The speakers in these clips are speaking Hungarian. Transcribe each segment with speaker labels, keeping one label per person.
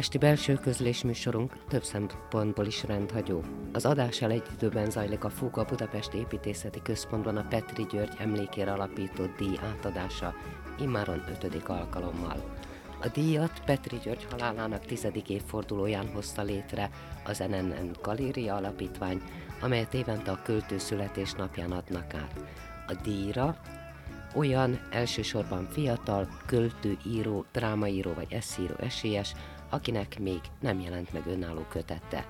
Speaker 1: esti belső közlés műsorunk több szempontból is rendhagyó. Az adással egy időben zajlik a Fóka Budapest Építészeti Központban a Petri György emlékére alapított díj átadása, immáron ötödik alkalommal. A díjat Petri György halálának tizedik évfordulóján hozta létre az NNN Galéria Alapítvány, amelyet évente a költő születésnapján adnak át. A díjra olyan elsősorban fiatal, költő, író, drámaíró vagy eszíró esélyes, akinek még nem jelent meg önálló kötette.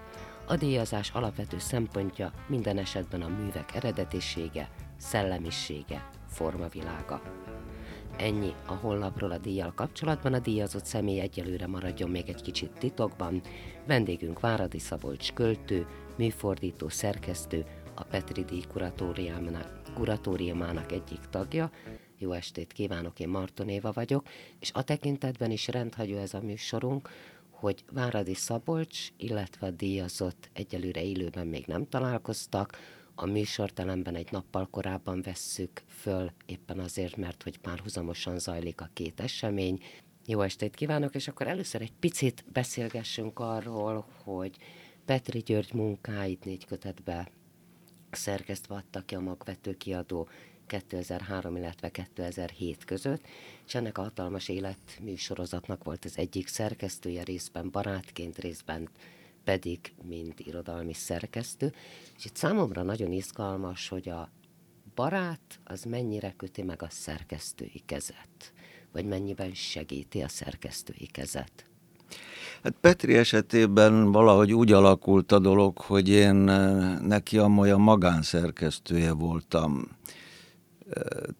Speaker 1: A díjazás alapvető szempontja minden esetben a művek eredetisége, szellemisége, formavilága. Ennyi a honlapról a díjjal kapcsolatban, a díjazott személy egyelőre maradjon még egy kicsit titokban. Vendégünk Váradi Szabolcs költő, műfordító, szerkesztő, a Petri díj kuratóriumának, kuratóriumának egyik tagja, jó estét kívánok, én Marton Éva vagyok, és a tekintetben is rendhagyó ez a műsorunk, hogy Váradi Szabolcs, illetve a díjazott egyelőre élőben még nem találkoztak, a műsortelemben egy nappal korábban vesszük föl, éppen azért, mert hogy párhuzamosan zajlik a két esemény. Jó estét kívánok, és akkor először egy picit beszélgessünk arról, hogy Petri György munkáit négy kötetbe szerkesztve adta ki a magvető kiadó 2003, illetve 2007 között, és ennek a hatalmas életműsorozatnak volt az egyik szerkesztője, részben barátként, részben pedig, mint irodalmi szerkesztő. És itt számomra nagyon izgalmas, hogy a barát az mennyire köti meg a szerkesztői kezet, vagy mennyiben segíti a szerkesztői kezet.
Speaker 2: Hát Petri esetében valahogy úgy alakult a dolog, hogy én eh, neki a olyan magánszerkesztője voltam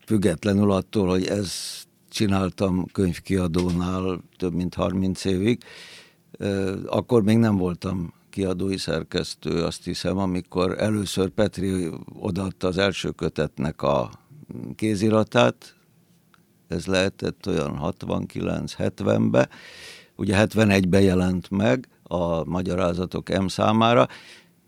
Speaker 2: függetlenül attól, hogy ezt csináltam könyvkiadónál több mint 30 évig, akkor még nem voltam kiadói szerkesztő, azt hiszem, amikor először Petri odaadta az első kötetnek a kéziratát, ez lehetett olyan 69-70-be, ugye 71-ben jelent meg a magyarázatok M számára.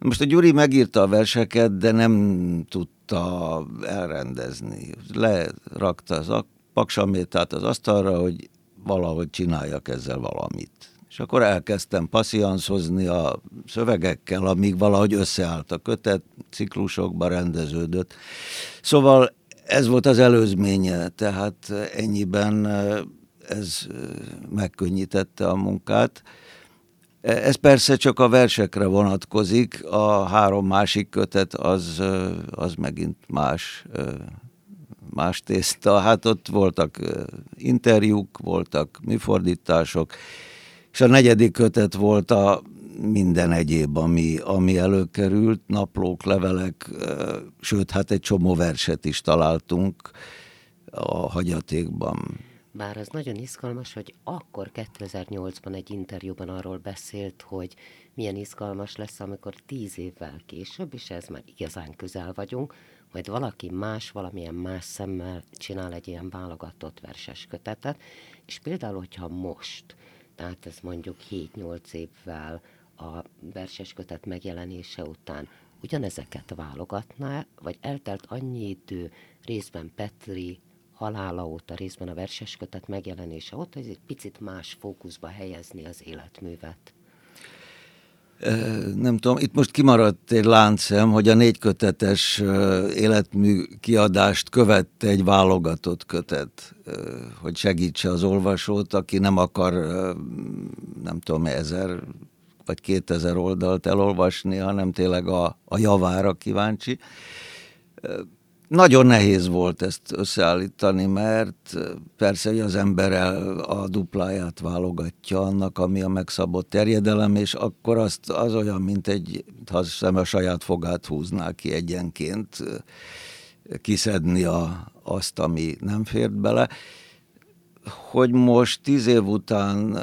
Speaker 2: Most a Gyuri megírta a verseket, de nem tud tudta elrendezni. Lerakta az paksamétát az asztalra, hogy valahogy csináljak ezzel valamit. És akkor elkezdtem passzianszozni a szövegekkel, amíg valahogy összeállt a kötet, ciklusokba rendeződött. Szóval ez volt az előzménye, tehát ennyiben ez megkönnyítette a munkát. Ez persze csak a versekre vonatkozik, a három másik kötet az, az megint más, más tészta. Hát ott voltak interjúk, voltak műfordítások, és a negyedik kötet volt a minden egyéb, ami, ami előkerült, naplók, levelek, sőt, hát egy csomó verset is találtunk a hagyatékban.
Speaker 1: Bár az nagyon izgalmas, hogy akkor 2008-ban egy interjúban arról beszélt, hogy milyen izgalmas lesz, amikor tíz évvel később, és ez már igazán közel vagyunk, majd valaki más, valamilyen más szemmel csinál egy ilyen válogatott verses kötetet, és például, hogyha most, tehát ez mondjuk 7-8 évvel a verses kötet megjelenése után ugyanezeket válogatná, vagy eltelt annyi idő részben Petri, halála óta, részben a verseskötet megjelenése óta, ez egy picit más fókuszba helyezni az életművet.
Speaker 2: Nem tudom, itt most kimaradt egy láncem, hogy a négy kötetes életmű kiadást követte egy válogatott kötet, hogy segítse az olvasót, aki nem akar, nem tudom, ezer vagy kétezer oldalt elolvasni, hanem tényleg a, a javára kíváncsi nagyon nehéz volt ezt összeállítani, mert persze, hogy az ember a dupláját válogatja annak, ami a megszabott terjedelem, és akkor azt az olyan, mint egy, ha szem a saját fogát húzná ki egyenként, kiszedni a, azt, ami nem fért bele. Hogy most tíz év után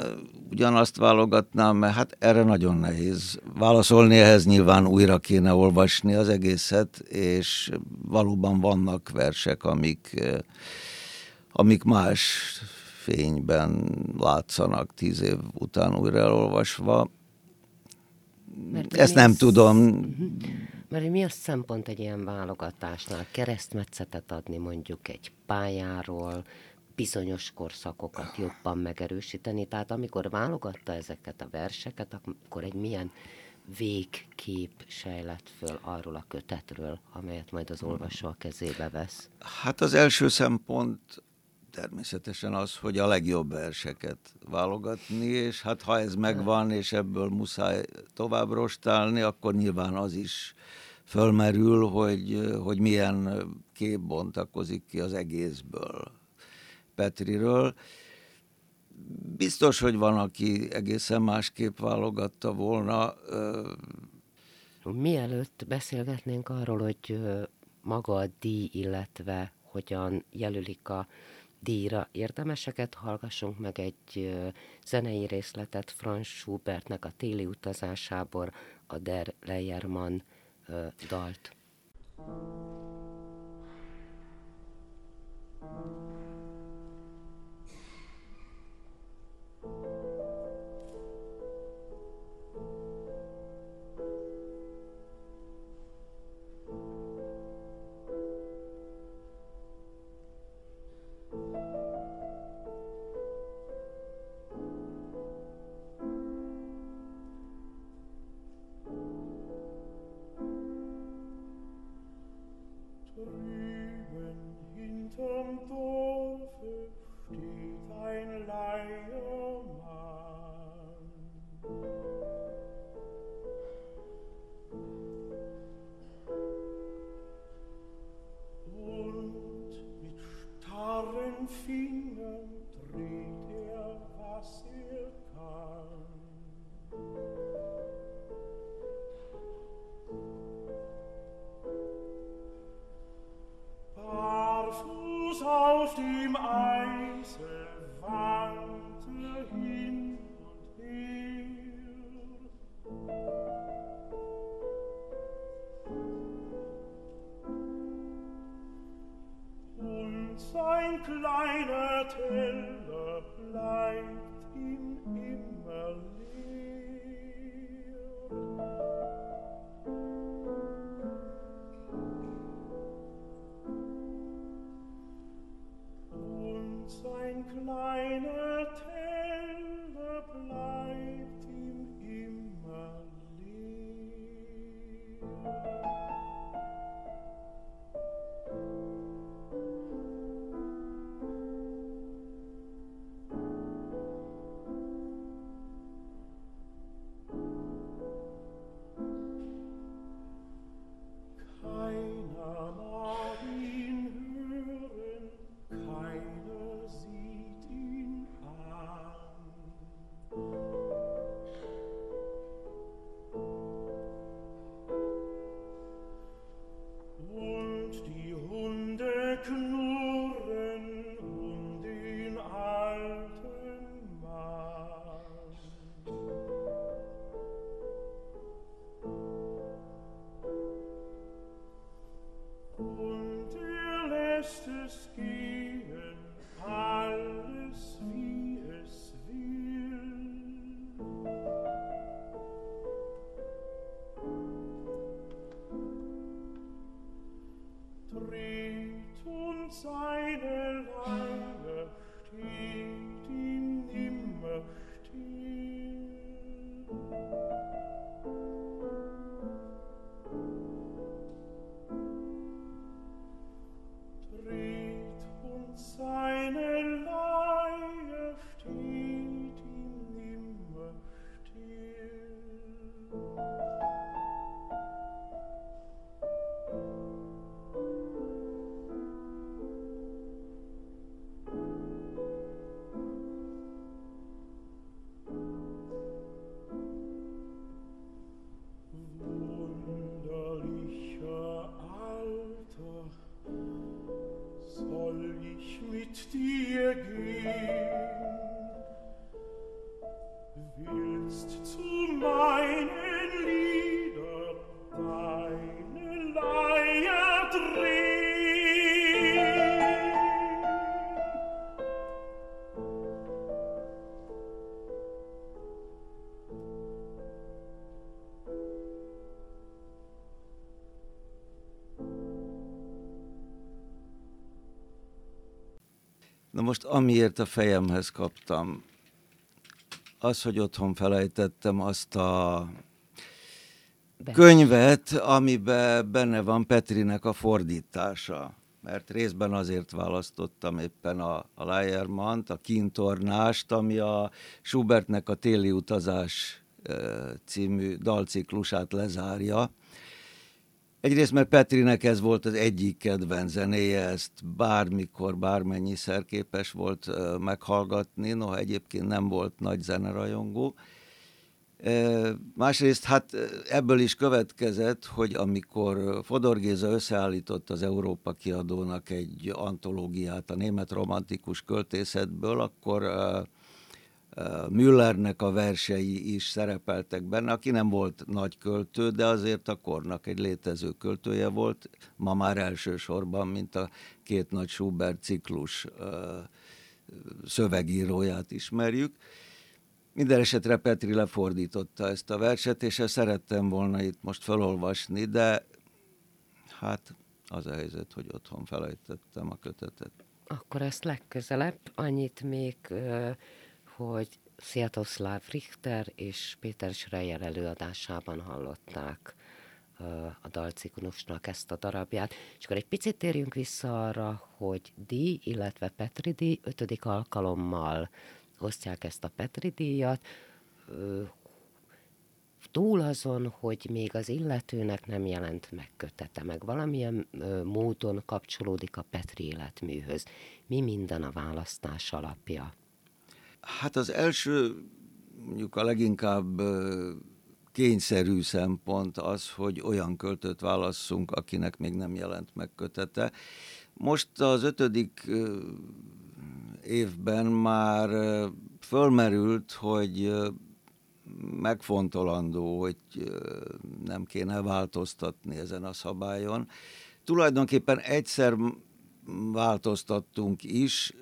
Speaker 2: ugyanazt válogatnám, mert hát erre nagyon nehéz válaszolni, ehhez nyilván újra kéne olvasni az egészet, és valóban vannak versek, amik, amik más fényben látszanak tíz év után újra elolvasva. Mert Ezt nem az... tudom. Uh-huh.
Speaker 1: Mert mi a szempont egy ilyen válogatásnál? Keresztmetszetet adni mondjuk egy pályáról, bizonyos korszakokat jobban megerősíteni. Tehát amikor válogatta ezeket a verseket, akkor egy milyen végkép sejlett föl arról a kötetről, amelyet majd az olvasó a kezébe vesz?
Speaker 2: Hát az első szempont természetesen az, hogy a legjobb verseket válogatni, és hát ha ez megvan, és ebből muszáj tovább rostálni, akkor nyilván az is fölmerül, hogy, hogy milyen kép bontakozik ki az egészből Petriről. Biztos, hogy van, aki egészen másképp válogatta volna.
Speaker 1: Mielőtt beszélgetnénk arról, hogy maga a díj, illetve hogyan jelölik a díjra érdemeseket, hallgassunk meg egy zenei részletet Franz Schubertnek a téli utazásából, a Der Leiermann dalt.
Speaker 2: Na most deine Tätigkeit. Amiért a fejemhez kaptam, az, hogy otthon felejtettem azt a könyvet, amiben benne van Petrinek a fordítása. Mert részben azért választottam éppen a, a Leiermant, a kintornást, ami a Schubertnek a téli utazás című dalciklusát lezárja. Egyrészt, mert Petrinek ez volt az egyik kedvenc zenéje, ezt bármikor, bármennyiszer képes volt meghallgatni, noha egyébként nem volt nagy zenerajongó. Másrészt hát ebből is következett, hogy amikor Fodor Géza összeállított az Európa kiadónak egy antológiát a német romantikus költészetből, akkor Müllernek a versei is szerepeltek benne, aki nem volt nagy költő, de azért a kornak egy létező költője volt, ma már elsősorban, mint a két nagy Schubert ciklus szövegíróját ismerjük. Minden esetre Petri lefordította ezt a verset, és ezt szerettem volna itt most felolvasni, de hát az a helyzet, hogy otthon felejtettem a kötetet.
Speaker 1: Akkor ezt legközelebb annyit még, hogy Sziatoszláv Richter és Péter Schreier előadásában hallották a dalciklusnak ezt a darabját. És akkor egy picit térjünk vissza arra, hogy Di, illetve Petri Di ötödik alkalommal osztják ezt a Petri díjat, túl azon, hogy még az illetőnek nem jelent meg kötete, meg valamilyen módon kapcsolódik a Petri életműhöz. Mi minden a választás alapja?
Speaker 2: Hát az első, mondjuk a leginkább kényszerű szempont az, hogy olyan költőt válasszunk, akinek még nem jelent meg kötete. Most az ötödik évben már fölmerült, hogy megfontolandó, hogy nem kéne változtatni ezen a szabályon. Tulajdonképpen egyszer változtattunk is,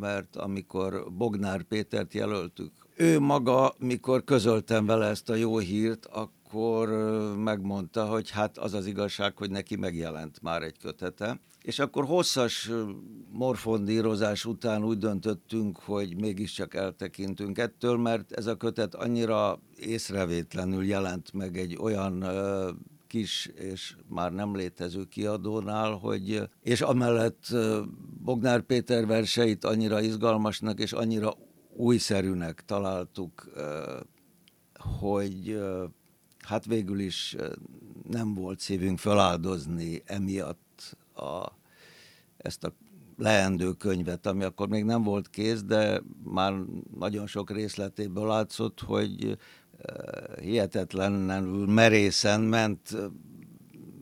Speaker 2: mert amikor Bognár Pétert jelöltük, ő maga, mikor közöltem vele ezt a jó hírt, akkor megmondta, hogy hát az az igazság, hogy neki megjelent már egy kötete. És akkor hosszas morfondírozás után úgy döntöttünk, hogy mégiscsak eltekintünk ettől, mert ez a kötet annyira észrevétlenül jelent meg egy olyan kis és már nem létező kiadónál, hogy, és amellett Bognár Péter verseit annyira izgalmasnak és annyira újszerűnek találtuk, hogy hát végül is nem volt szívünk feláldozni emiatt a, ezt a leendő könyvet, ami akkor még nem volt kész, de már nagyon sok részletéből látszott, hogy hihetetlenül merészen ment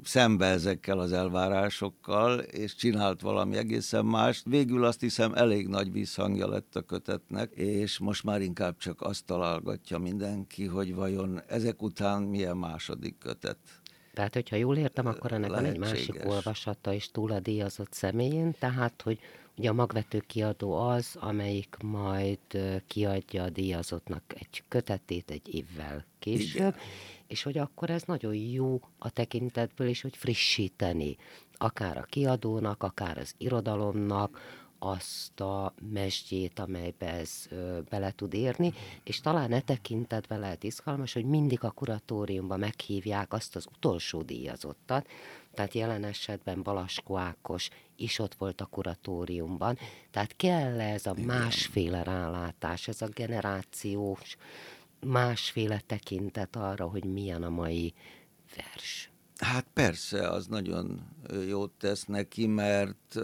Speaker 2: szembe ezekkel az elvárásokkal, és csinált valami egészen más. Végül azt hiszem elég nagy visszhangja lett a kötetnek, és most már inkább csak azt találgatja mindenki, hogy vajon ezek után milyen második kötet.
Speaker 1: Tehát, hogyha jól értem, akkor ennek Lehetséges. van egy másik olvasata is túl a díjazott személyén, tehát, hogy Ugye a magvető kiadó az, amelyik majd kiadja a díjazottnak egy kötetét egy évvel később, Igen. és hogy akkor ez nagyon jó a tekintetből is, hogy frissíteni akár a kiadónak, akár az irodalomnak, azt a mesdjét, amelybe ez ö, bele tud érni, és talán e tekintetben lehet izgalmas, hogy mindig a kuratóriumban meghívják azt az utolsó díjazottat, tehát jelen esetben Balaskó Ákos is ott volt a kuratóriumban, tehát kell -e ez a másféle rálátás, ez a generációs másféle tekintet arra, hogy milyen a mai vers.
Speaker 2: Hát persze, az nagyon jót tesz neki, mert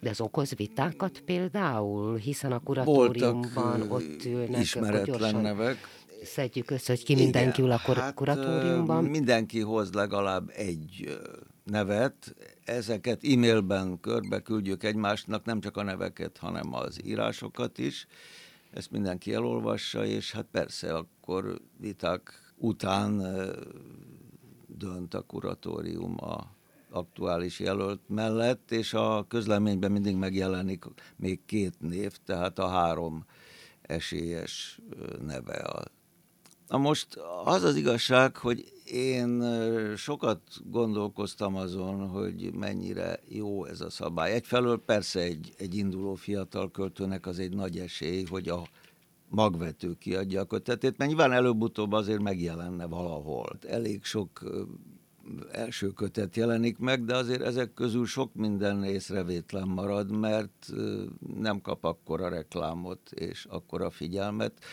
Speaker 1: de ez okoz vitákat például, hiszen a kuratóriumban Voltak ott ülnek.
Speaker 2: ismeretlen nevek.
Speaker 1: Szedjük össze, hogy ki mindenki ül a kur- hát, kuratóriumban.
Speaker 2: Mindenki hoz legalább egy nevet, ezeket e-mailben körbe küldjük egymásnak, nem csak a neveket, hanem az írásokat is. Ezt mindenki elolvassa, és hát persze akkor viták után dönt a kuratórium a aktuális jelölt mellett, és a közleményben mindig megjelenik még két név, tehát a három esélyes neve a Na most az az igazság, hogy én sokat gondolkoztam azon, hogy mennyire jó ez a szabály. Egyfelől persze egy, egy induló fiatal költőnek az egy nagy esély, hogy a magvető kiadja a kötetét, mert nyilván előbb-utóbb azért megjelenne valahol. Elég sok első kötet jelenik meg, de azért ezek közül sok minden észrevétlen marad, mert nem kap akkora reklámot és akkora figyelmet.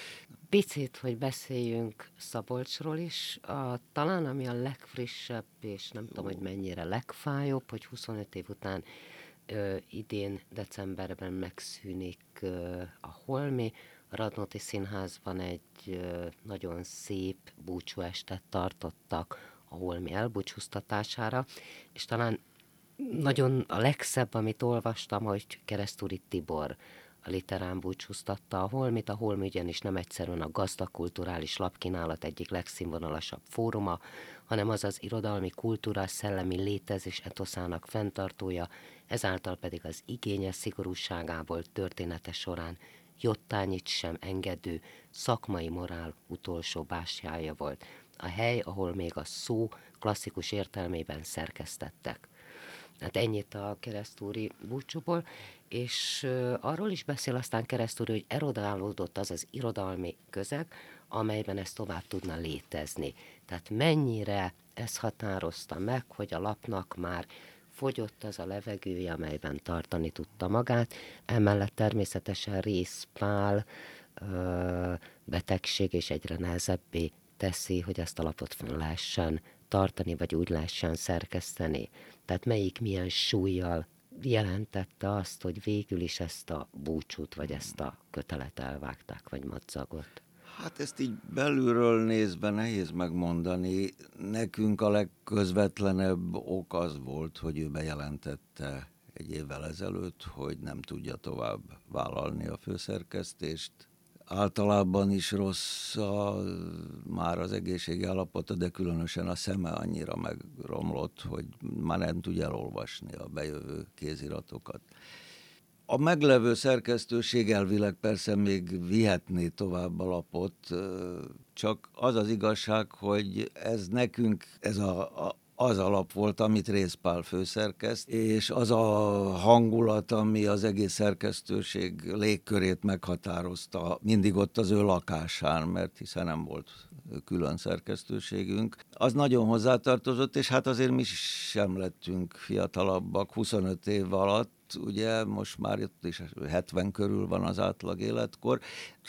Speaker 1: Picit, hogy beszéljünk Szabolcsról is, a, talán ami a legfrissebb, és nem tudom, hogy mennyire legfájóbb, hogy 25 év után ö, idén decemberben megszűnik ö, a Holmi, Radnóti Színházban egy nagyon szép búcsúestet tartottak a holmi elbúcsúztatására, és talán nagyon a legszebb, amit olvastam, hogy Keresztúri Tibor a literán búcsúztatta a holmit. A holmi ugyanis nem egyszerűen a gazdag kulturális lapkínálat egyik legszínvonalasabb fóruma, hanem az az irodalmi, kultúrás, szellemi létezés etoszának fenntartója, ezáltal pedig az igényes szigorúságából története során jottányit sem engedő szakmai morál utolsó bástyája volt a hely, ahol még a szó klasszikus értelmében szerkesztettek. Hát ennyit a keresztúri búcsúból, és arról is beszél aztán keresztúri, hogy erodálódott az az irodalmi közeg, amelyben ez tovább tudna létezni. Tehát mennyire ez határozta meg, hogy a lapnak már fogyott az a levegője, amelyben tartani tudta magát, emellett természetesen részpál, betegség és egyre nehezebbé teszi, hogy ezt a lapot fel tartani, vagy úgy lehessen szerkeszteni. Tehát melyik milyen súlyjal jelentette azt, hogy végül is ezt a búcsút, vagy ezt a kötelet elvágták, vagy madzagot?
Speaker 2: Hát ezt így belülről nézve nehéz megmondani. Nekünk a legközvetlenebb ok az volt, hogy ő bejelentette egy évvel ezelőtt, hogy nem tudja tovább vállalni a főszerkesztést, általában is rossz a, már az egészségi állapota, de különösen a szeme annyira megromlott, hogy már nem tudja elolvasni a bejövő kéziratokat. A meglevő szerkesztőség elvileg persze még vihetné tovább a lapot, csak az az igazság, hogy ez nekünk, ez a, a az alap volt, amit Részpál főszerkeszt, és az a hangulat, ami az egész szerkesztőség légkörét meghatározta, mindig ott az ő lakásán, mert hiszen nem volt külön szerkesztőségünk, az nagyon hozzátartozott, és hát azért mi sem lettünk fiatalabbak 25 év alatt, ugye most már itt is 70 körül van az átlag életkor.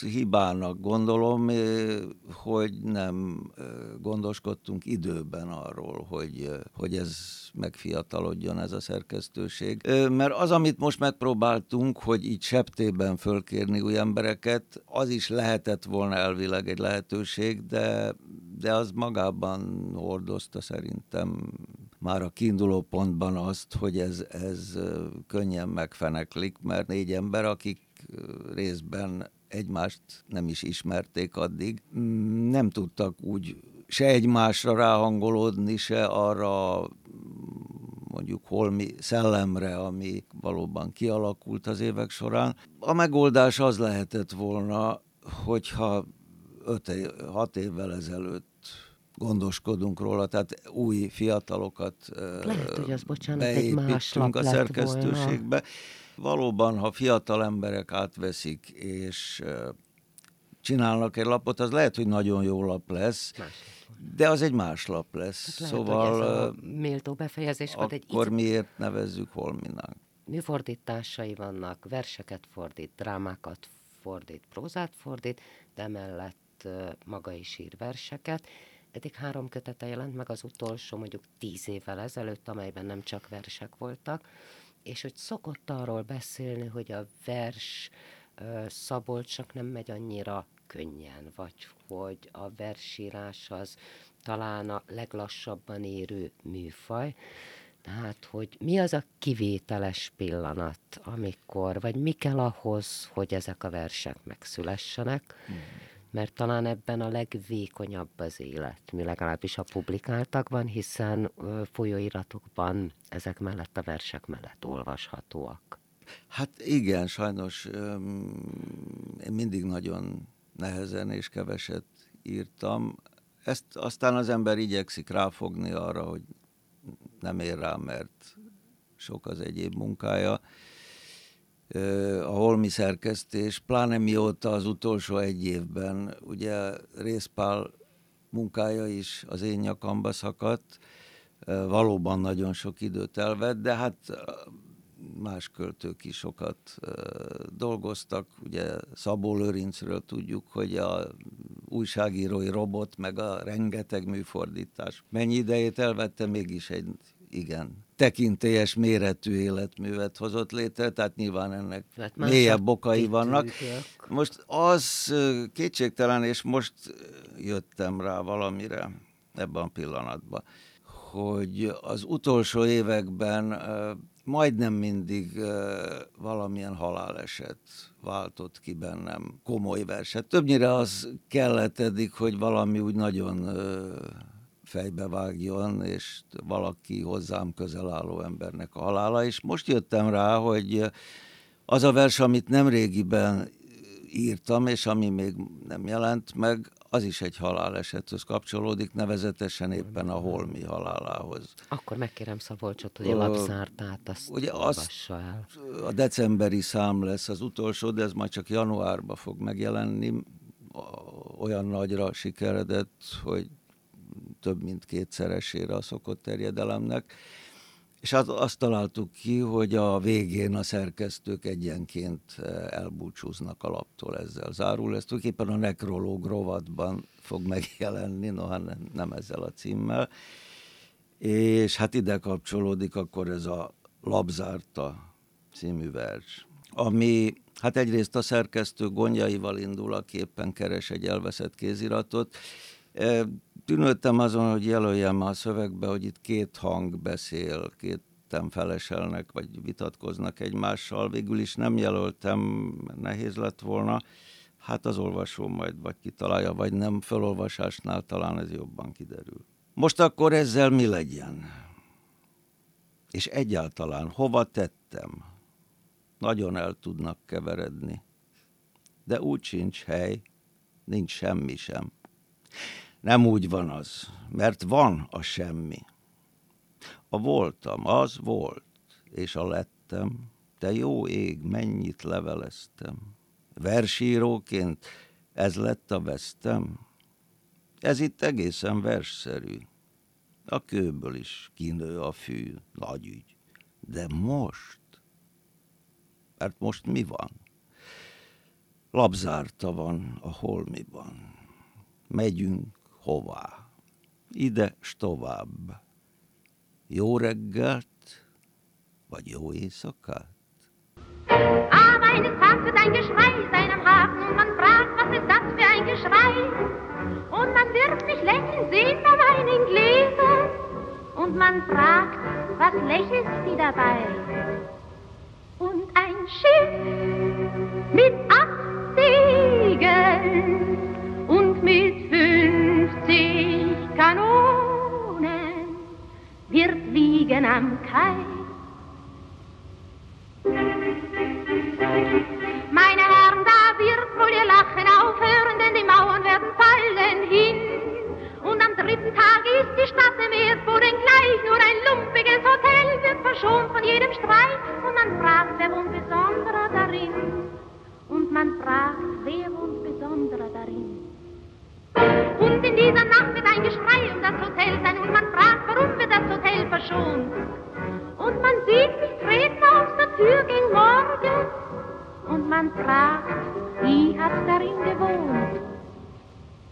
Speaker 2: Hibának gondolom, eh, hogy nem eh, gondoskodtunk időben arról, hogy, eh, hogy ez megfiatalodjon ez a szerkesztőség. Mert az, amit most megpróbáltunk, hogy így septében fölkérni új embereket, az is lehetett volna elvileg egy lehetőség, de, de az magában hordozta szerintem már a kiinduló pontban azt, hogy ez, ez könnyen megfeneklik, mert négy ember, akik részben egymást nem is ismerték addig, mm, nem tudtak úgy se egymásra ráhangolódni, se arra mondjuk holmi szellemre, ami valóban kialakult az évek során. A megoldás az lehetett volna, hogyha 5-6 évvel ezelőtt gondoskodunk róla, tehát új fiatalokat
Speaker 1: Lehet, hogy az, bocsánat, egy más lap
Speaker 2: a szerkesztőségbe. Volna. Valóban, ha fiatal emberek átveszik, és csinálnak egy lapot, az lehet, hogy nagyon jó lap lesz, más. de az egy más lap lesz. Hát
Speaker 1: lehet, szóval ez a méltó befejezés
Speaker 2: volt. Egy akkor miért nevezzük Holminak?
Speaker 1: Műfordításai vannak, verseket fordít, drámákat fordít, prózát fordít, de mellett maga is ír verseket, Eddig három kötete jelent meg az utolsó, mondjuk tíz évvel ezelőtt, amelyben nem csak versek voltak, és hogy szokott arról beszélni, hogy a vers Szabolcsnak nem megy annyira könnyen, vagy hogy a versírás az talán a leglassabban érő műfaj, tehát, hogy mi az a kivételes pillanat, amikor, vagy mi kell ahhoz, hogy ezek a versek megszülessenek. Hmm mert talán ebben a legvékonyabb az élet, mi legalábbis a publikáltakban, hiszen folyóiratokban ezek mellett a versek mellett olvashatóak.
Speaker 2: Hát igen, sajnos én mindig nagyon nehezen és keveset írtam. Ezt aztán az ember igyekszik ráfogni arra, hogy nem ér rá, mert sok az egyéb munkája. A holmi szerkesztés, pláne mióta az utolsó egy évben, ugye Részpál munkája is az én nyakamba szakadt, valóban nagyon sok időt elvett, de hát más költők is sokat dolgoztak. Ugye Szabó Lőrincről tudjuk, hogy a újságírói robot, meg a rengeteg műfordítás mennyi idejét elvette, mégis egy igen tekintélyes méretű életművet hozott létre, tehát nyilván ennek hát mélyebb okai vannak. Most az kétségtelen, és most jöttem rá valamire ebben a pillanatban, hogy az utolsó években majdnem mindig valamilyen haláleset váltott ki bennem komoly verset. Többnyire az kellett eddig, hogy valami úgy nagyon fejbe vágjon, és valaki hozzám közel álló embernek a halála. És most jöttem rá, hogy az a vers, amit nem régiben írtam, és ami még nem jelent meg, az is egy halálesethez kapcsolódik, nevezetesen éppen a holmi halálához.
Speaker 1: Akkor megkérem Szabolcsot, hogy a lapzártát azt ugye az el.
Speaker 2: A decemberi szám lesz az utolsó, de ez majd csak januárban fog megjelenni. Olyan nagyra sikeredett, hogy több mint kétszeresére a szokott terjedelemnek. És azt, azt találtuk ki, hogy a végén a szerkesztők egyenként eh, elbúcsúznak a laptól ezzel zárul. Ez tulajdonképpen a nekrológ rovatban fog megjelenni, noha nem, nem ezzel a címmel. És hát ide kapcsolódik akkor ez a Labzárta című vers, ami hát egyrészt a szerkesztő gondjaival indul, aki éppen keres egy elveszett kéziratot, Tűnődtem azon, hogy jelöljem a szövegbe, hogy itt két hang beszél, két feleselnek, vagy vitatkoznak egymással. Végül is nem jelöltem, nehéz lett volna. Hát az olvasó majd vagy kitalálja, vagy nem. Felolvasásnál talán ez jobban kiderül. Most akkor ezzel mi legyen? És egyáltalán hova tettem? Nagyon el tudnak keveredni. De úgy sincs hely, nincs semmi sem. Nem úgy van az, mert van a semmi. A voltam, az volt, és a lettem, te jó ég, mennyit leveleztem. Versíróként ez lett a vesztem. Ez itt egészen versszerű. A kőből is kinő a fű, nagy ügy. De most, mert most mi van? Labzárta van a holmiban. Megyünk, hová. Ide tovább. Jó reggelt, vagy jó éjszakát?
Speaker 3: Aber eines Tages ein Geschrei seinem Hafen und man fragt, was ist das für ein Geschrei? Und man wird sich lächeln sehen bei meinen Gläsern und man fragt, was lächelt sie dabei? Und ein Schiff mit acht Segeln und mit Kanonen wird liegen am Kai. Meine Herren, da wird wohl ihr Lachen aufhören, denn die Mauern werden fallen hin. Und am dritten Tag ist die Stadt im Erdboden gleich, nur ein lumpiges Hotel wird verschont von jedem Streit. Und man fragt, wer wohnt besonderer darin? Und man fragt, wer wohnt besonderer darin? Und in dieser Hotel sein und man fragt, warum wird das Hotel verschont. Und man sieht sich treten aus der Tür gegen Morgen und man fragt, wie hat darin gewohnt.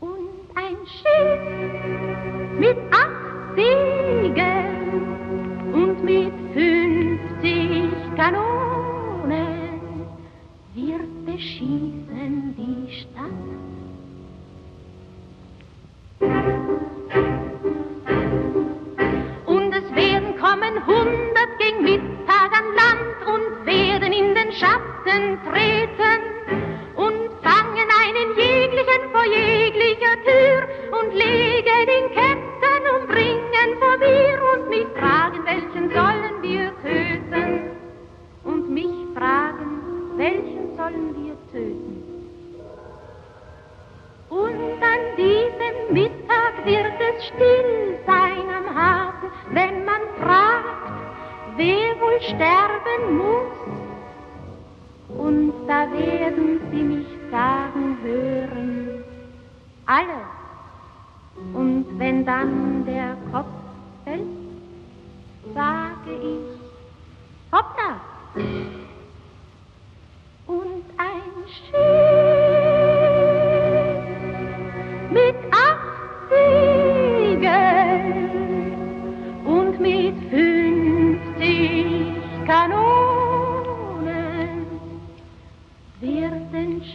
Speaker 3: Und ein Schiff mit acht Segeln und mit fünfzig Kanonen wird beschießen die Stadt. Und kommen hundert gegen Mittag an Land und werden in den Schatten treten und fangen einen jeglichen vor jeglicher Tür und legen in Ketten und bringen vor mir und mich fragen, welchen sollen wir töten? Und mich fragen, welchen sollen wir töten? Und an die es still sein am Harte, wenn man fragt, wer wohl sterben muss. Und da werden sie mich sagen hören, alle. Und wenn dann der Kopf fällt, sage ich, hoppla! Und ein Schiff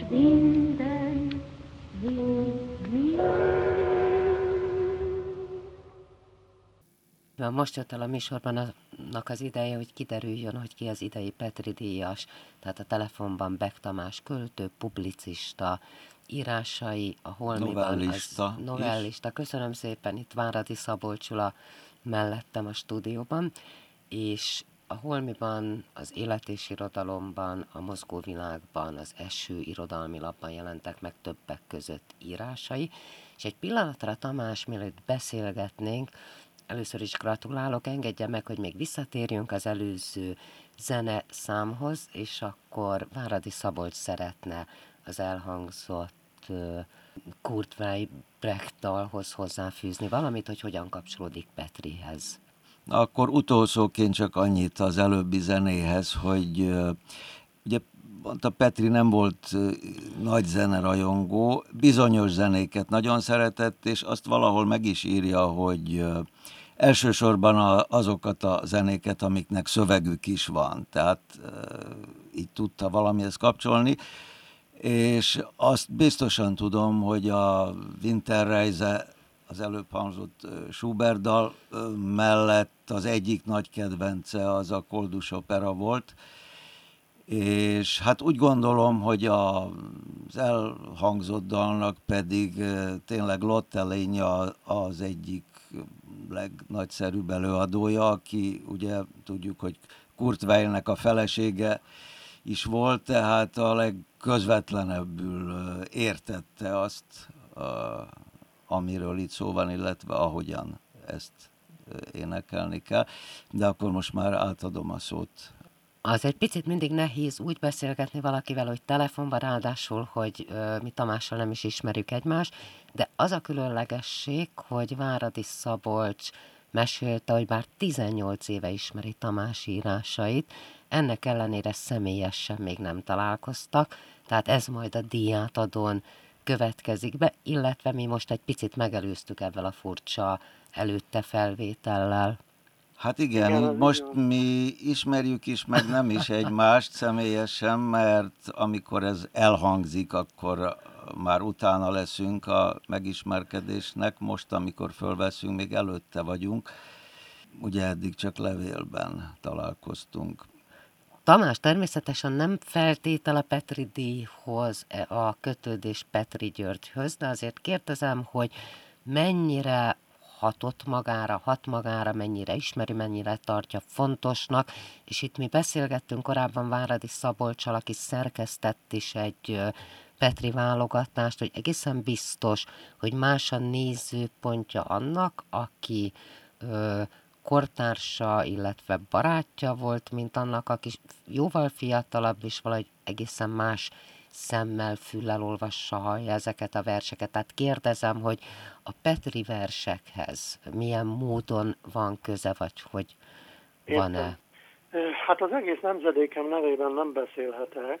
Speaker 3: werden schwinden wie
Speaker 1: Most jött el a műsorban annak az ideje, hogy kiderüljön, hogy ki az idei Petri díjas, tehát a telefonban Beck Tamás költő, publicista, írásai, a Holmiban
Speaker 2: novellista
Speaker 1: az novellista. Is. Köszönöm szépen, itt Váradi Szabolcsula mellettem a stúdióban, és a Holmiban, az Élet és Irodalomban, a Mozgóvilágban, az Eső irodalmi lapban jelentek meg többek között írásai, és egy pillanatra Tamás, mielőtt beszélgetnénk, Először is gratulálok, engedje meg, hogy még visszatérjünk az előző zene számhoz, és akkor Váradi Szabolcs szeretne az elhangzott Kurt Weibrech dalhoz hozzáfűzni valamit, hogy hogyan kapcsolódik Petrihez.
Speaker 2: Akkor utolsóként csak annyit az előbbi zenéhez, hogy ugye mondta Petri nem volt nagy zenerajongó, bizonyos zenéket nagyon szeretett, és azt valahol meg is írja, hogy elsősorban azokat a zenéket, amiknek szövegük is van, tehát így tudta valamihez kapcsolni, és azt biztosan tudom, hogy a Winterreise az előbb hangzott Schubert dal mellett az egyik nagy kedvence az a Koldus opera volt, és hát úgy gondolom, hogy a, az elhangzott dalnak pedig tényleg Lotte az egyik legnagyszerűbb előadója, aki ugye tudjuk, hogy Kurt Weillnek a felesége is volt, tehát a legközvetlenebbül értette azt, amiről itt szó van, illetve ahogyan ezt énekelni kell. De akkor most már átadom a szót
Speaker 1: az egy picit mindig nehéz úgy beszélgetni valakivel, hogy telefonban, ráadásul, hogy ö, mi Tamással nem is ismerjük egymást, de az a különlegesség, hogy Váradi Szabolcs mesélte, hogy bár 18 éve ismeri Tamás írásait, ennek ellenére személyesen még nem találkoztak, tehát ez majd a díjátadón következik be, illetve mi most egy picit megelőztük ebben a furcsa előtte felvétellel.
Speaker 2: Hát igen, igen most igen. mi ismerjük is, meg nem is egymást személyesen, mert amikor ez elhangzik, akkor már utána leszünk a megismerkedésnek, most, amikor fölveszünk, még előtte vagyunk. Ugye eddig csak levélben találkoztunk.
Speaker 1: Tamás, természetesen nem feltétel a Petri díjhoz, e, a kötődés Petri Györgyhöz, de azért kérdezem, hogy mennyire hatott magára, hat magára, mennyire ismeri, mennyire tartja fontosnak, és itt mi beszélgettünk korábban Váradi Szabolcsal, aki szerkesztett is egy Petri válogatást, hogy egészen biztos, hogy más a nézőpontja annak, aki ö, kortársa, illetve barátja volt, mint annak, aki jóval fiatalabb, és valahogy egészen más szemmel, füllel olvassa, hallja ezeket a verseket. Tehát kérdezem, hogy a Petri versekhez milyen módon van köze, vagy hogy van-e?
Speaker 4: Hát az egész nemzedékem nevében nem beszélhetek.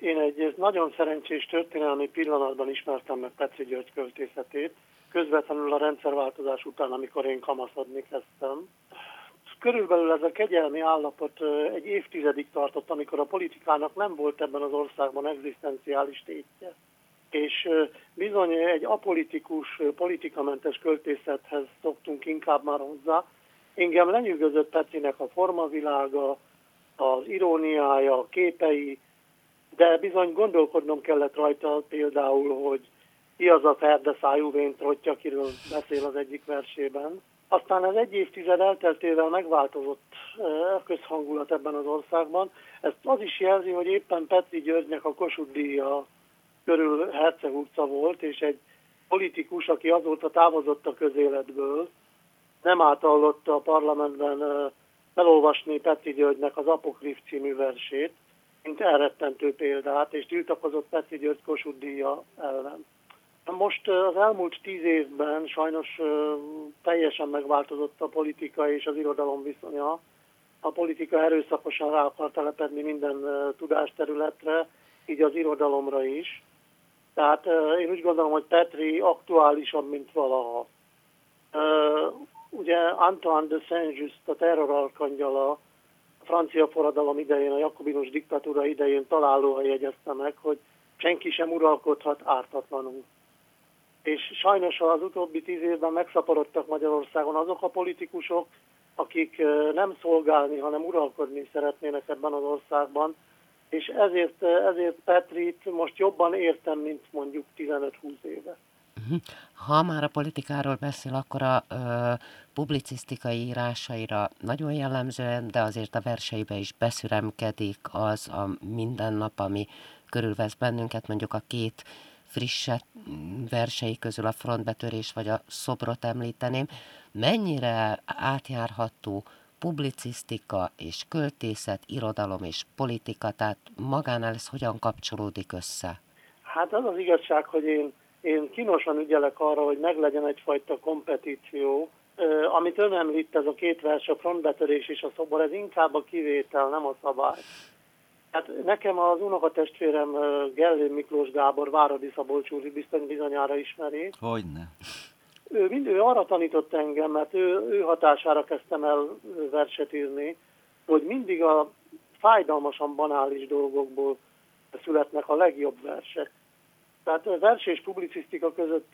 Speaker 4: Én egy nagyon szerencsés történelmi pillanatban ismertem meg Petri György költészetét, közvetlenül a rendszerváltozás után, amikor én kamaszodni kezdtem körülbelül ez a kegyelmi állapot egy évtizedig tartott, amikor a politikának nem volt ebben az országban egzisztenciális tétje. És bizony egy apolitikus, politikamentes költészethez szoktunk inkább már hozzá. Engem lenyűgözött Petrinek a formavilága, az iróniája, a képei, de bizony gondolkodnom kellett rajta például, hogy ki az a ferdeszájú véntrotty, akiről beszél az egyik versében. Aztán az egy évtized elteltével megváltozott a közhangulat ebben az országban. Ezt az is jelzi, hogy éppen Petri Györgynek a Kossuth díja körül Herceg utca volt, és egy politikus, aki azóta távozott a közéletből, nem átallotta a parlamentben felolvasni Petri Györgynek az Apokrif című versét, mint elrettentő példát, és tiltakozott Petri György Kossuth díja ellen. Most az elmúlt tíz évben sajnos teljesen megváltozott a politika és az irodalom viszonya. A politika erőszakosan rá akar telepedni minden tudásterületre, így az irodalomra is. Tehát én úgy gondolom, hogy Petri aktuálisabb, mint valaha. Ugye Antoine de Saint-Just, a terroralkangyala, a francia forradalom idején, a jakobinus diktatúra idején találóan jegyezte meg, hogy senki sem uralkodhat ártatlanul. És sajnos az utóbbi tíz évben megszaporodtak Magyarországon azok a politikusok, akik nem szolgálni, hanem uralkodni szeretnének ebben az országban, és ezért, ezért Petrit most jobban értem, mint mondjuk 15-20 éve.
Speaker 1: Mhm. Ha már a politikáról beszél, akkor a ö, publicisztikai írásaira nagyon jellemzően, de azért a verseibe is beszüremkedik az a mindennap, ami körülvesz bennünket, mondjuk a két frisse versei közül a frontbetörés vagy a szobrot említeném. Mennyire átjárható publicisztika és költészet, irodalom és politika, tehát magánál ez hogyan kapcsolódik össze?
Speaker 4: Hát az az igazság, hogy én, én kínosan ügyelek arra, hogy meglegyen egyfajta kompetíció, amit ön említ, ez a két vers, a frontbetörés és a szobor, ez inkább a kivétel, nem a szabály. Hát nekem az unokatestvérem Gellén Miklós Gábor, Váradi Szabolcs úr biztos bizonyára ismeri.
Speaker 2: Hogyne
Speaker 4: ő, mind, ő arra tanított engem, mert ő, ő hatására kezdtem el verset írni, hogy mindig a fájdalmasan banális dolgokból születnek a legjobb versek. Tehát vers és publicisztika között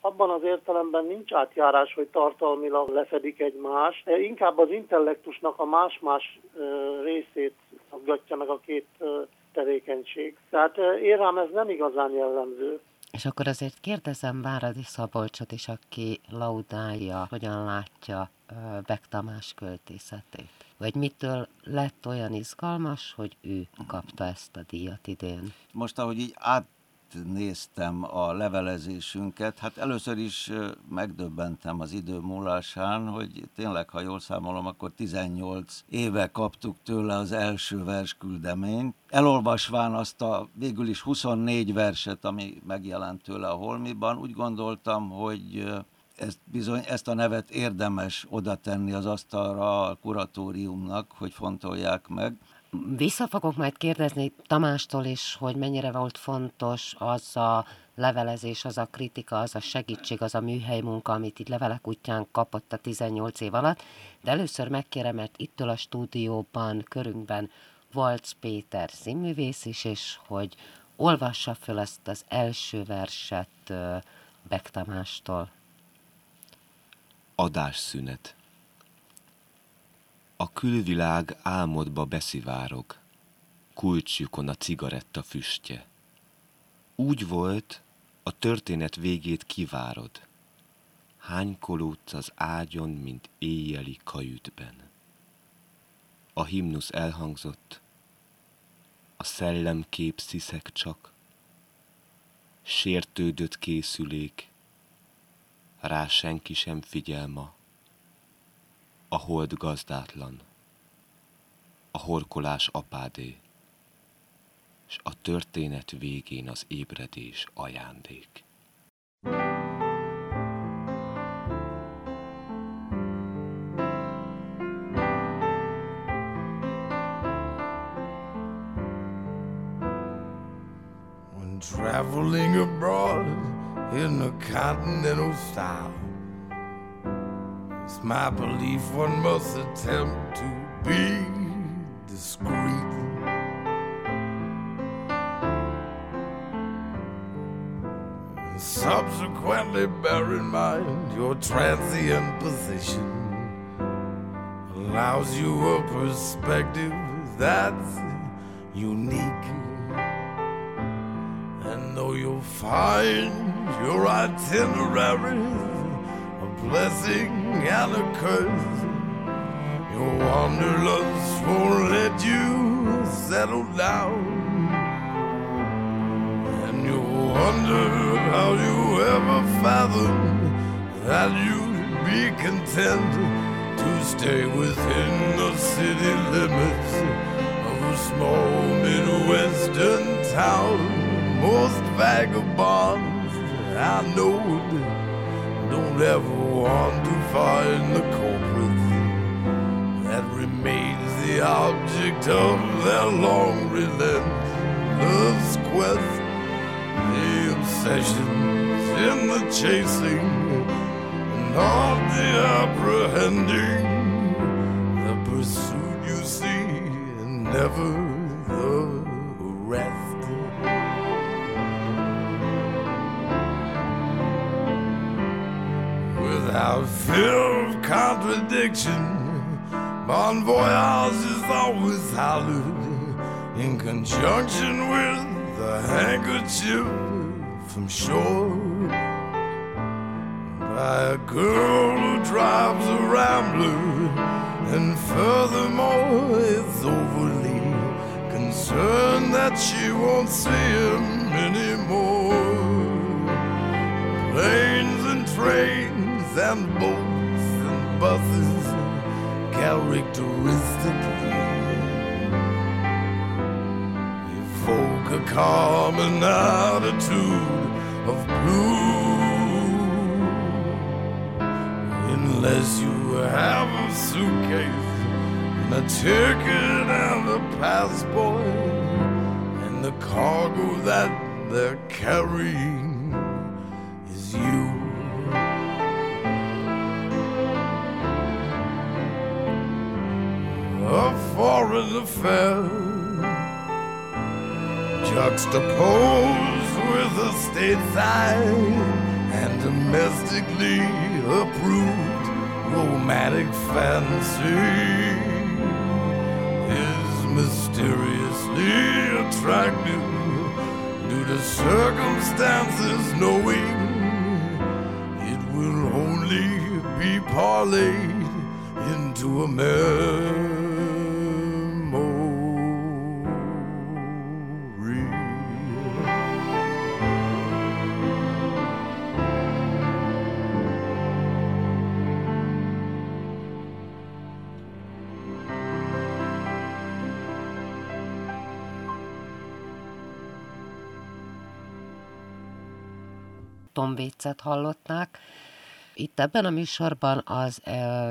Speaker 4: abban az értelemben nincs átjárás, hogy tartalmilag lefedik egymást, inkább az intellektusnak a más-más részét aggatja meg a két tevékenység. Tehát én rám ez nem igazán jellemző.
Speaker 1: És akkor azért kérdezem Váradi Szabolcsot is, aki laudálja, hogyan látja Beck Tamás költészetét. Vagy mitől lett olyan izgalmas, hogy ő kapta ezt a díjat idén?
Speaker 2: Most, ahogy így át néztem a levelezésünket, hát először is megdöbbentem az idő múlásán, hogy tényleg, ha jól számolom, akkor 18 éve kaptuk tőle az első versküldeményt. Elolvasván azt a végül is 24 verset, ami megjelent tőle a Holmiban, úgy gondoltam, hogy ezt, bizony, ezt a nevet érdemes oda tenni az asztalra a kuratóriumnak, hogy fontolják meg.
Speaker 1: Vissza fogok majd kérdezni Tamástól is, hogy mennyire volt fontos az a levelezés, az a kritika, az a segítség, az a műhely munka, amit itt levelek útján kapott a 18 év alatt, de először megkérem, mert ittől a stúdióban, körünkben Valc Péter színművész is, és hogy olvassa föl ezt az első verset Beck Tamástól.
Speaker 5: Adásszünet a külvilág álmodba beszivárog, kulcsjukon a cigaretta füstje. Úgy volt, a történet végét kivárod, hánykolódsz az ágyon, mint éjjeli kajütben. A himnusz elhangzott, a szellemkép sziszek csak, sértődött készülék, rá senki sem figyel ma a hold gazdátlan, a horkolás apádé, és a történet végén az ébredés ajándék.
Speaker 6: When traveling abroad in a continental style It's my belief one must attempt to be discreet. Subsequently, bear in mind your transient position allows you a perspective that's unique. And though you'll find your itinerary blessing and a curse. Your wanderlust won't let you settle down, and you wonder How you ever fathomed that you'd be content to stay within the city limits of a small Midwestern town? Most vagabonds I know don't ever want to find the culprits that remains the object of their long relentless quest. The obsessions in the chasing, not the apprehending, the pursuit you see, and never Fear of contradiction, Bon voyage is always hallowed in conjunction with the handkerchief from shore by a girl who drives a rambler, and furthermore is overly concerned that she won't see him anymore. Planes and trains and boats and buses characteristically evoke a common attitude of blue. Unless you have a suitcase and a ticket and a passport and the cargo that they're carrying is you. Foreign affair juxtaposed with a stateside and domestically approved romantic fancy is mysteriously attractive due to circumstances knowing it will only be parlayed into a memory.
Speaker 1: Waits-et hallották. Itt ebben a műsorban az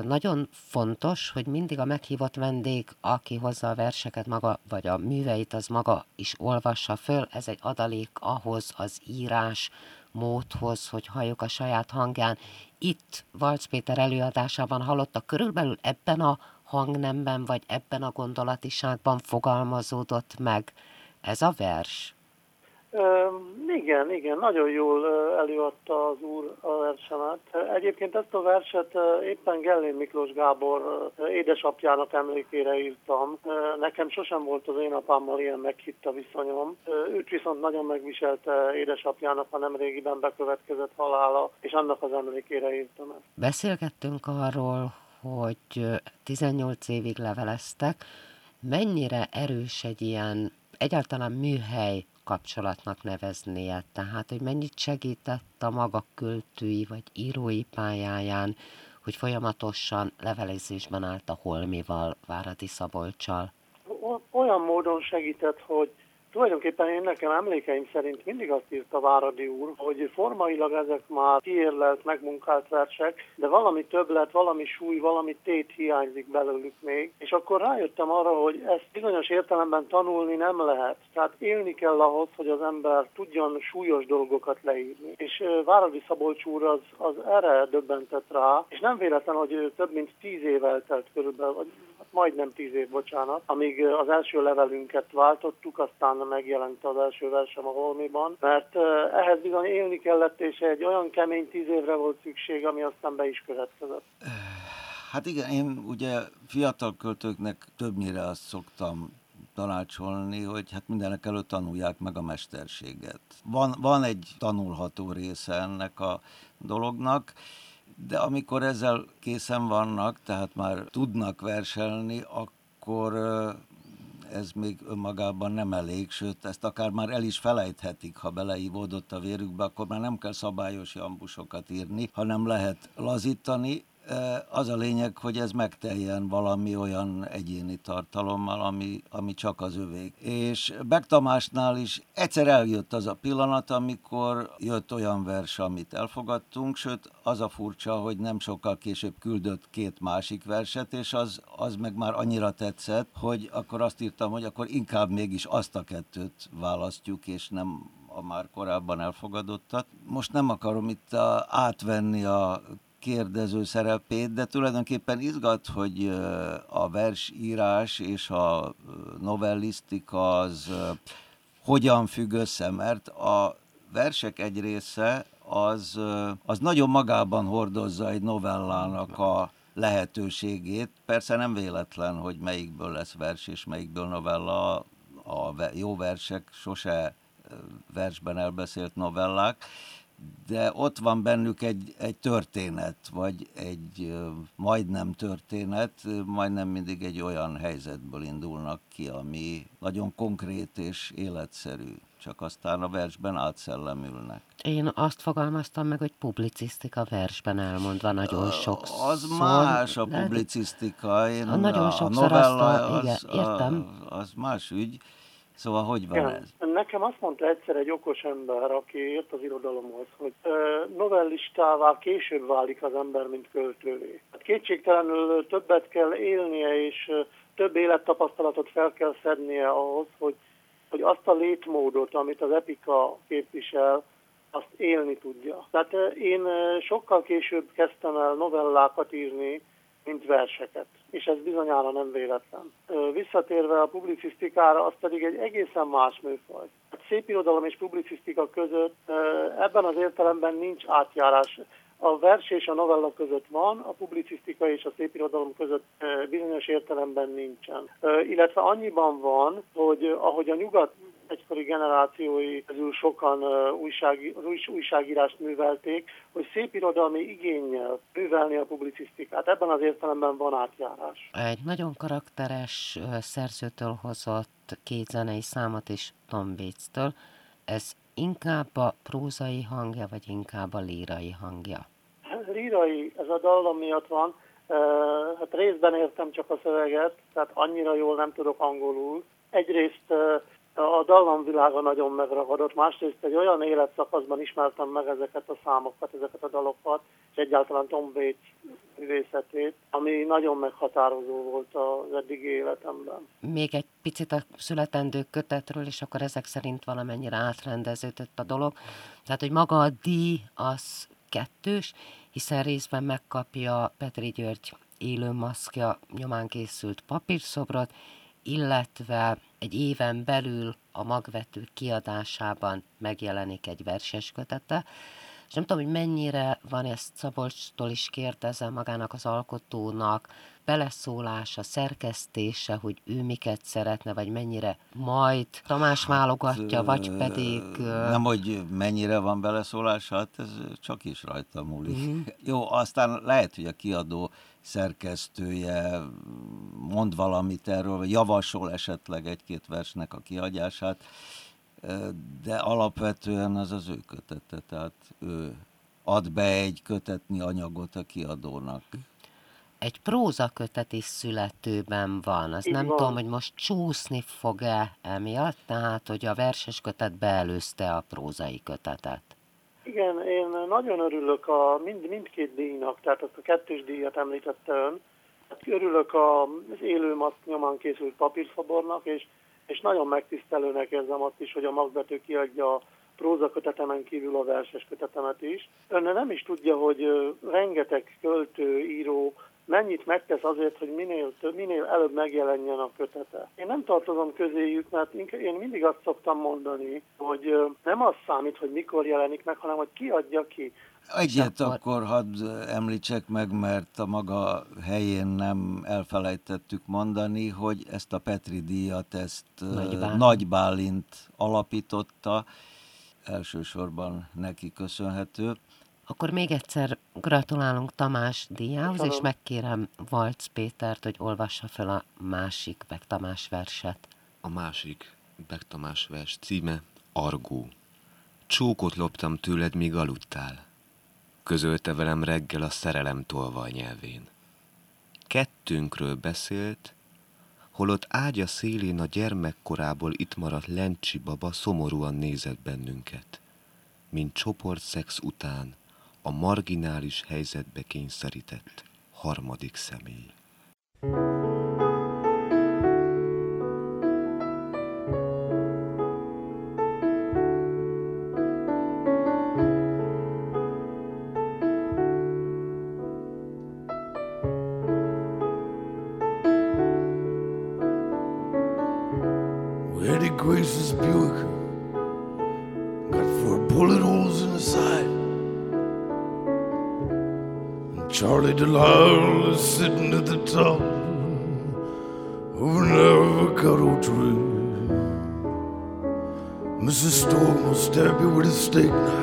Speaker 1: nagyon fontos, hogy mindig a meghívott vendég, aki hozza a verseket maga, vagy a műveit, az maga is olvassa föl. Ez egy adalék ahhoz az írás módhoz, hogy halljuk a saját hangján. Itt Valc Péter előadásában hallottak körülbelül ebben a hangnemben, vagy ebben a gondolatiságban fogalmazódott meg ez a vers.
Speaker 4: Igen, igen, nagyon jól előadta az úr a versemet. Egyébként ezt a verset éppen Gellén Miklós Gábor édesapjának emlékére írtam. Nekem sosem volt az én apámmal ilyen meghitta viszonyom. Ö, Őt viszont nagyon megviselte édesapjának a nemrégiben bekövetkezett halála, és annak az emlékére írtam ezt.
Speaker 1: Beszélgettünk arról, hogy 18 évig leveleztek. Mennyire erős egy ilyen egyáltalán műhely kapcsolatnak neveznie, tehát hogy mennyit segített a maga költői vagy írói pályáján, hogy folyamatosan levelezésben állt a Holmival, Váradi Szabolcsal.
Speaker 4: Olyan módon segített, hogy Tulajdonképpen én nekem emlékeim szerint mindig azt írta Váradi úr, hogy formailag ezek már kiérlelt, megmunkált versek, de valami többlet, valami súly, valami tét hiányzik belőlük még. És akkor rájöttem arra, hogy ezt bizonyos értelemben tanulni nem lehet. Tehát élni kell ahhoz, hogy az ember tudjon súlyos dolgokat leírni. És Váradi Szabolcs úr az, az erre döbbentett rá, és nem véletlen, hogy több mint tíz év eltelt körülbelül, vagy majdnem tíz év, bocsánat, amíg az első levelünket váltottuk, aztán megjelent az első versem a Holmiban, mert ehhez bizony élni kellett, és egy olyan kemény tíz évre volt szükség, ami aztán be is következett.
Speaker 2: Hát igen, én ugye fiatal költőknek többnyire azt szoktam tanácsolni, hogy hát mindenek előtt tanulják meg a mesterséget. Van, van egy tanulható része ennek a dolognak, de amikor ezzel készen vannak, tehát már tudnak verselni, akkor ez még önmagában nem elég, sőt, ezt akár már el is felejthetik, ha beleívódott a vérükbe, akkor már nem kell szabályos jambusokat írni, hanem lehet lazítani, az a lényeg, hogy ez megteljen valami olyan egyéni tartalommal, ami, ami csak az övék. És Beck Tamásnál is egyszer eljött az a pillanat, amikor jött olyan vers, amit elfogadtunk, sőt az a furcsa, hogy nem sokkal később küldött két másik verset, és az, az meg már annyira tetszett, hogy akkor azt írtam, hogy akkor inkább mégis azt a kettőt választjuk, és nem a már korábban elfogadottat. Most nem akarom itt a, átvenni a kérdező szerepét, de tulajdonképpen izgat, hogy a versírás és a novellisztika az hogyan függ össze, mert a versek egy része az, az nagyon magában hordozza egy novellának a lehetőségét. Persze nem véletlen, hogy melyikből lesz vers és melyikből novella. A jó versek sose versben elbeszélt novellák, de ott van bennük egy, egy történet, vagy egy majdnem történet, majdnem mindig egy olyan helyzetből indulnak ki, ami nagyon konkrét és életszerű, csak aztán a versben átszellemülnek.
Speaker 1: Én azt fogalmaztam meg, hogy publicisztika versben elmondva nagyon sokszor.
Speaker 2: Az más a publicisztika. Én
Speaker 1: nagyon a, a novella, azt a, igen,
Speaker 2: az,
Speaker 1: értem.
Speaker 2: A, az más ügy. Szóval hogy van
Speaker 4: Igen.
Speaker 2: ez?
Speaker 4: Nekem azt mondta egyszer egy okos ember, aki ért az irodalomhoz, hogy novellistává később válik az ember, mint költővé. Hát kétségtelenül többet kell élnie, és több élettapasztalatot fel kell szednie ahhoz, hogy, hogy azt a létmódot, amit az epika képvisel, azt élni tudja. Tehát én sokkal később kezdtem el novellákat írni, mint verseket, és ez bizonyára nem véletlen. Visszatérve a publicisztikára, az pedig egy egészen más műfaj. A szép irodalom és publicisztika között ebben az értelemben nincs átjárás. A vers és a novella között van, a publicisztika és a szép irodalom között bizonyos értelemben nincsen. Illetve annyiban van, hogy ahogy a nyugat egykori generációi közül sokan újság, újságírást művelték, hogy szép irodalmi igényel művelni a publicisztikát. Ebben az értelemben van átjárás.
Speaker 1: Egy nagyon karakteres szerzőtől hozott két zenei számot is Tom Waits-től. Ez inkább a prózai hangja, vagy inkább a lírai hangja?
Speaker 4: Lírai, ez a dallam miatt van. Hát részben értem csak a szöveget, tehát annyira jól nem tudok angolul. Egyrészt a dallamvilága nagyon megragadott, másrészt egy olyan életszakaszban ismertem meg ezeket a számokat, ezeket a dalokat, és egyáltalán Tom Waits művészetét, ami nagyon meghatározó volt az eddigi életemben.
Speaker 1: Még egy picit a születendő kötetről, és akkor ezek szerint valamennyire átrendeződött a dolog. Tehát, hogy maga a díj az kettős, hiszen részben megkapja Petri György élő maszkja nyomán készült papírszobrot, illetve egy éven belül a magvető kiadásában megjelenik egy verses kötete, és nem tudom, hogy mennyire van ezt Szabolcstól is kérdezem magának az alkotónak, beleszólása, szerkesztése, hogy ő miket szeretne, vagy mennyire majd Tamás válogatja, hát, vagy pedig...
Speaker 2: Nem, hogy mennyire van beleszólása, hát ez csak is rajta múlik. Mm. Jó, aztán lehet, hogy a kiadó szerkesztője mond valamit erről, vagy javasol esetleg egy-két versnek a kiadását, de alapvetően az az ő kötete, tehát ő ad be egy kötetni anyagot a kiadónak.
Speaker 1: Egy próza kötet is születőben van, az Így nem van. tudom, hogy most csúszni fog-e emiatt, tehát hogy a verses kötet beelőzte a prózai kötetet.
Speaker 4: Igen, én nagyon örülök a mind, mindkét díjnak, tehát azt a kettős díjat említette ön. Örülök az élő maszk nyomán készült papírszabornak, és, és nagyon megtisztelőnek érzem azt is, hogy a magbető kiadja a próza kötetemen kívül a verses kötetemet is. Ön nem is tudja, hogy rengeteg költő, író mennyit megtesz azért, hogy minél, több, minél előbb megjelenjen a kötete. Én nem tartozom közéjük, mert én mindig azt szoktam mondani, hogy nem az számít, hogy mikor jelenik meg, hanem hogy ki adja ki.
Speaker 2: Egyet akkor... hadd említsek meg, mert a maga helyén nem elfelejtettük mondani, hogy ezt a Petri díjat, ezt Nagy Bálint, Nagy Bálint alapította, elsősorban neki köszönhető.
Speaker 1: Akkor még egyszer gratulálunk Tamás díjához, és megkérem Valc Pétert, hogy olvassa fel a másik meg Tamás verset.
Speaker 5: A másik Beck Tamás vers címe Argó. Csókot loptam tőled, míg aludtál. Közölte velem reggel a szerelem tolva a nyelvén. Kettőnkről beszélt, holott ágya szélén a gyermekkorából itt maradt Lencsi baba szomorúan nézett bennünket, mint csoportszex után a marginális helyzetbe kényszerített harmadik személy.
Speaker 6: Stab you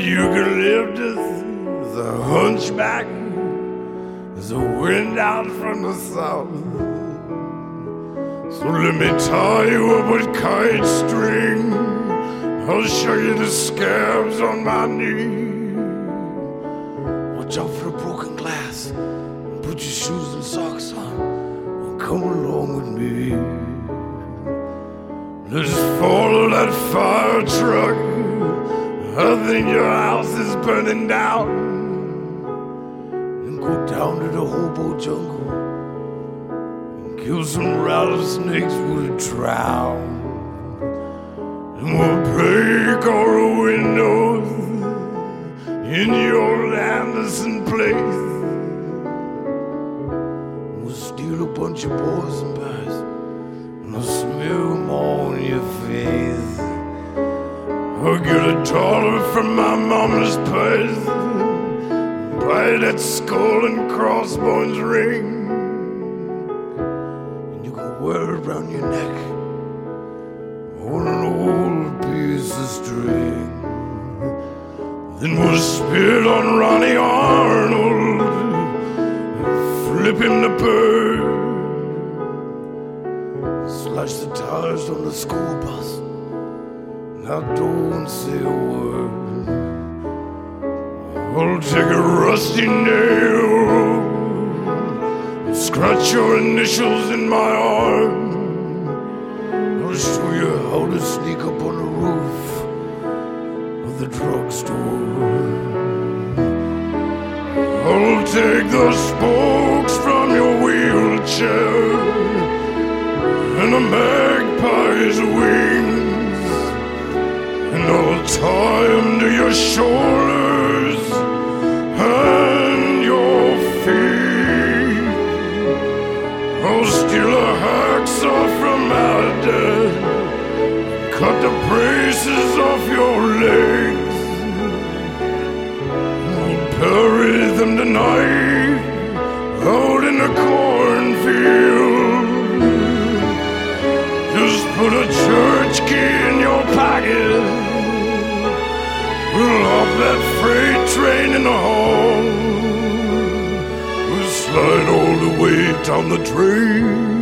Speaker 6: you can lift as a hunchback as a wind out from the south. So let me tie you up with kite string. I'll show you the scabs on my knee. Watch out for the broken glass. Put your shoes and socks on and come along with me. Think your house is burning down. And go down to the hobo jungle and kill some rattlesnakes with a trowel. And we'll break all the windows in your Anderson place. We'll steal a bunch of boys and bears and I'll smear them on your face. I'll get a dollar from my mama's purse, buy that skull and crossbones ring, and you can wear it around your neck. On an old piece of string. Then we'll spit on Ronnie Arnold, flip him the bird, slash the tires on the school bus. Now don't say a word. I'll take a rusty nail and scratch your initials in my arm. I'll show you how to sneak up on the roof of the drugstore. I'll take the spokes from your wheelchair and a magpie's wings, and tie 'em to your shoulders and your feet. Oh, I'll steal a hacksaw from Alden, cut the braces off your legs. We'll bury them tonight out in the in hall. We'll slide all the way down the train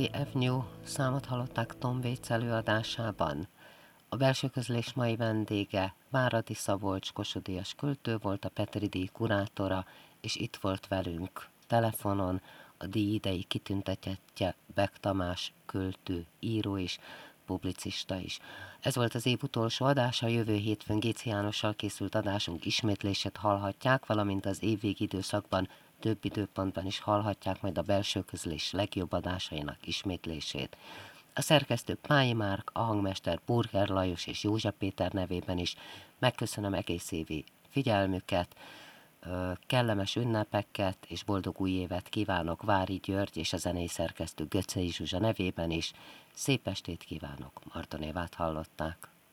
Speaker 1: Kentucky Avenue számot hallották Tom Waits előadásában. A belső közlés mai vendége Váradi Szabolcs Kossudias költő volt, a Petri díj kurátora, és itt volt velünk telefonon a díj idei kitüntetetje Bek Tamás költő, író is, publicista is. Ez volt az év utolsó adása, jövő hétfőn Géci Jánossal készült adásunk ismétlését hallhatják, valamint az évvég időszakban több időpontban is hallhatják majd a belső közlés legjobb adásainak ismétlését. A szerkesztő Pályi Márk, a hangmester Burger Lajos és József Péter nevében is megköszönöm egész évi figyelmüket, kellemes ünnepeket és boldog új évet kívánok Vári György és a zenei szerkesztő Göcei Zsuzsa nevében is. Szép estét kívánok, Martonévát hallották.